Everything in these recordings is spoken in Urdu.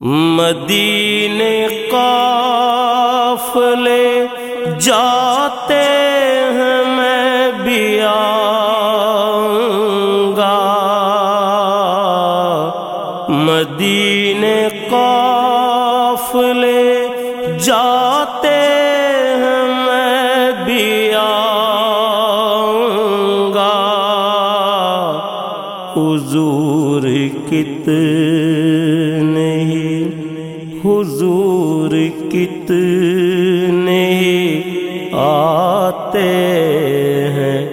مدینے قافلے جاتے ہیں میں بھی آؤں گا۔ مدینے قافلے جاتے ہیں میں بھی آؤں گا۔ حضور کتنے حضور کتنے آتے ہیں؟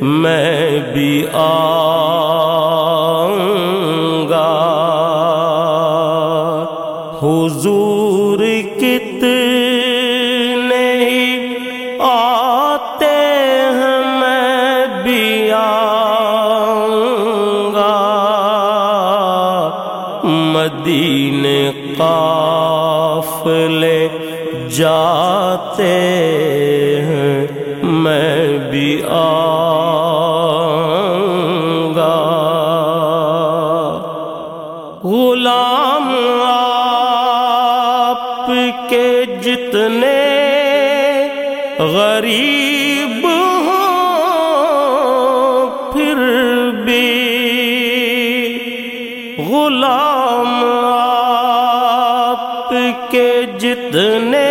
میں بھی آؤں گا۔ حضور کتنے آتے ہیں؟ میں بھی آؤں گا۔ جاتے ہیں، میں بھی آؤں گا۔ غلام، آپ کے جتنے غریب ہوں، پھر بھی غلام، آپ کے جتنے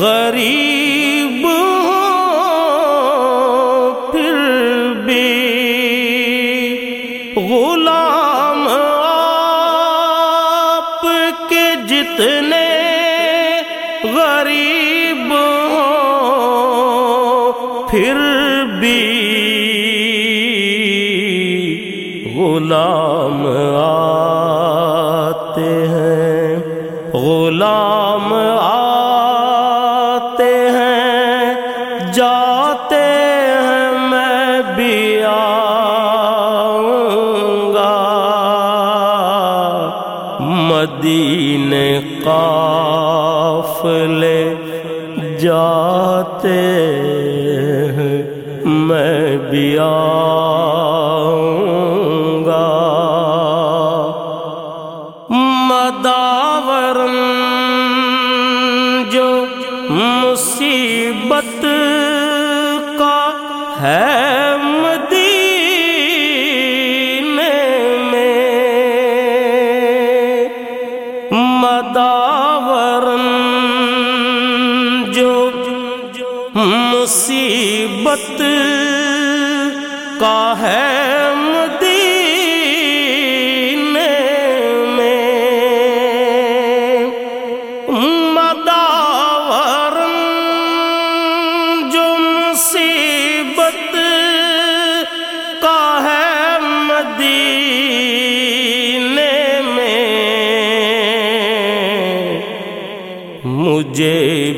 غریب ہوں، پھر بھی غلام آپ کے جتنے غریب ہوں، پھر بھی غلام آتے جاتے ہیں، میں بھی آؤں گا۔ مدینے قافلے جاتے ہیں، میں بھی آؤں گا۔ مداورم جو مصیبت ہے مدینے میں مداورم جو مصیبت کا ہے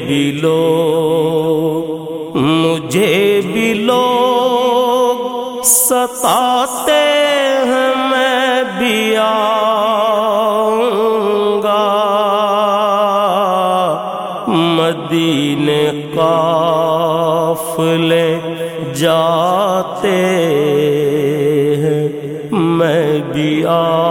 بھی لوگ مجھے بھی لوگ ستاتے ہیں میں بھی آؤں گا۔ مدینے قافلے جاتے ہیں، میں بھی آؤں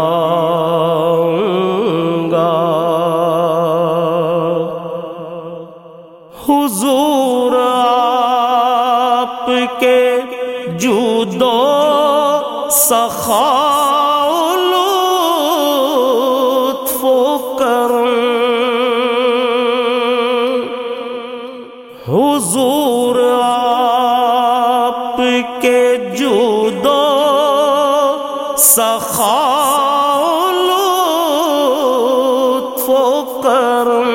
سخا لطف و کرم۔ حضور آپ کے جودو سخا لطف و کرم۔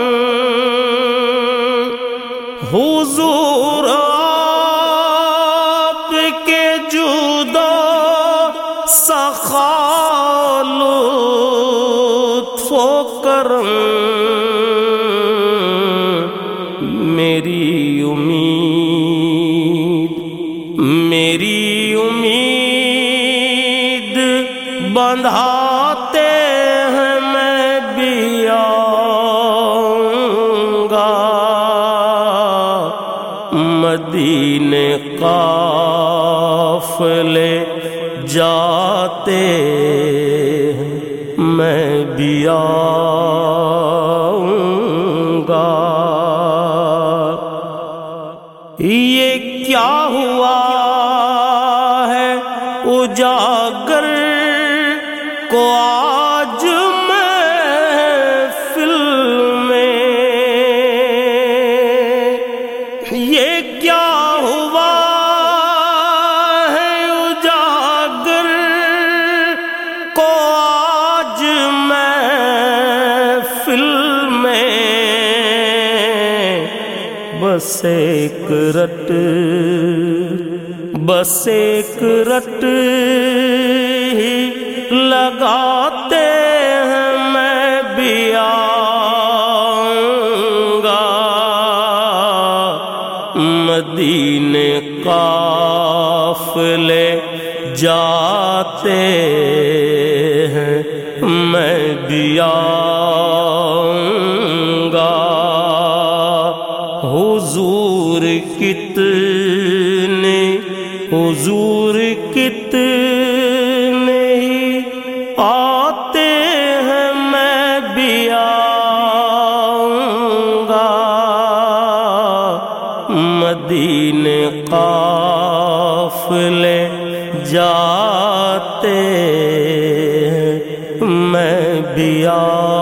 حضور آپ کے جدا سخا میری امید بندھاتے ہیں میں بھی آؤں گا۔ مدینے قافلے جاتے میں بھی آؤں گا۔ یہ کیا ہوا بس ایک رٹ، بس ایک رٹ ہی لگاتے ہیں میں بھی آؤں گا۔ مدینے قافلے جاتے ہیں، میں بھی آؤں کتنے حضور کتنے ہی آتے ہیں میں بھی آؤں گا۔ مدینے قافلے جاتے ہیں، میں بھی آؤں